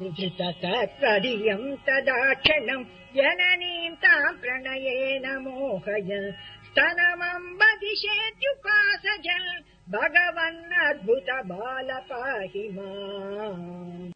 विधृतसत्त्वधियम् तदा क्षणम् जननीम् ताम् प्रणयेन मोहय स्तनमम् बधिषेत्युपासज भगवन्नद्भुत बाल पाहि मा